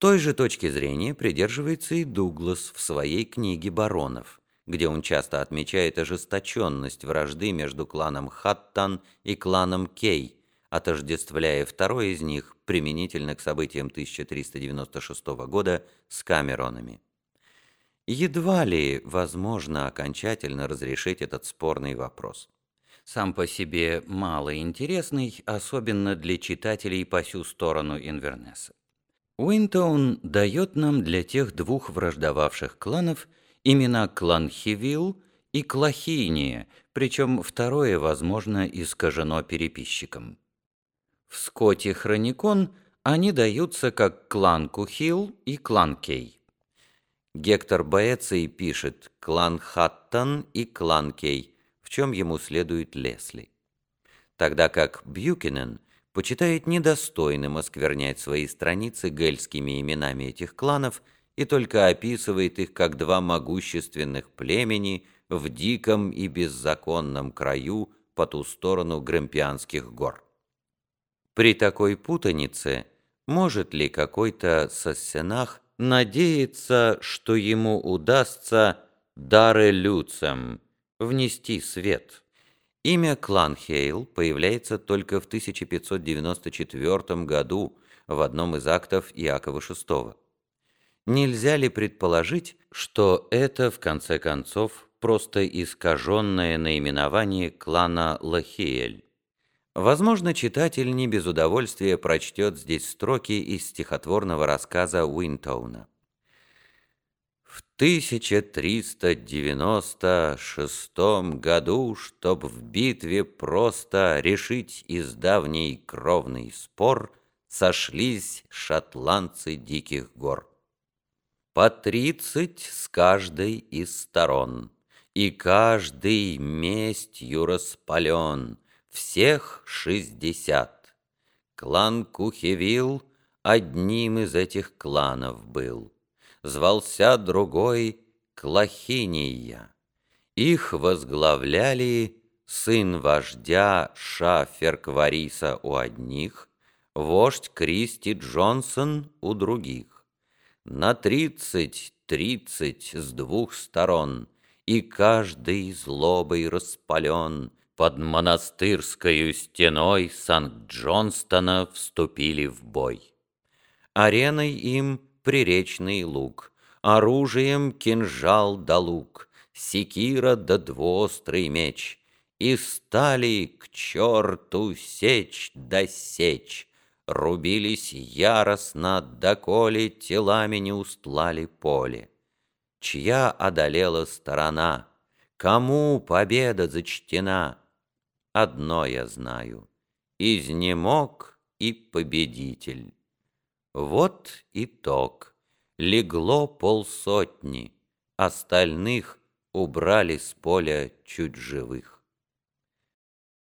Той же точки зрения придерживается и Дуглас в своей книге «Баронов», где он часто отмечает ожесточенность вражды между кланом Хаттан и кланом Кей, отождествляя второй из них применительно к событиям 1396 года с Камеронами. Едва ли возможно окончательно разрешить этот спорный вопрос. Сам по себе мало интересный, особенно для читателей по всю сторону Инвернеса. Уинтоун дает нам для тех двух враждовавших кланов имена клан Хивил и Клахиния, причем второе, возможно, искажено переписчиком. В Скотте Хроникон они даются как клан Кухил и клан Кей. Гектор Боэций пишет клан Хаттон и клан Кей, в чем ему следует Лесли. Тогда как Бьюкинен почитает недостойным осквернять свои страницы гельскими именами этих кланов и только описывает их как два могущественных племени в диком и беззаконном краю по ту сторону Гремпианских гор. При такой путанице может ли какой-то Сассенах надеяться, что ему удастся дары люцем внести свет? Имя Кланхейл появляется только в 1594 году в одном из актов Иакова VI. Нельзя ли предположить, что это, в конце концов, просто искаженное наименование клана Лахиэль? Возможно, читатель не без удовольствия прочтет здесь строки из стихотворного рассказа Уинтоуна. В 1396 году, чтоб в битве просто решить из давний кровный спор, сошлись шотландцы диких гор. По тридцать с каждой из сторон, и каждый местью распален — всех шестьдесят. Клан Кухевил одним из этих кланов был. Звался другой Клахиния. Их возглавляли сын вождя Шаферквариса у одних, вождь Кристи Джонсон у других. На тридцать, тридцать с двух сторон, и каждый злобой распален, под монастырской стеной Санкт-Джонстона вступили в бой. Ареной им приречный лук, оружием кинжал да лук, секира да двуострый меч, и стали к черту сечь да сечь, рубились яростно, доколе телами не устлали поле. Чья одолела сторона, кому победа зачтена — Одно я знаю — изнемог и победитель. Вот итог. Легло полсотни, остальных убрали с поля чуть живых.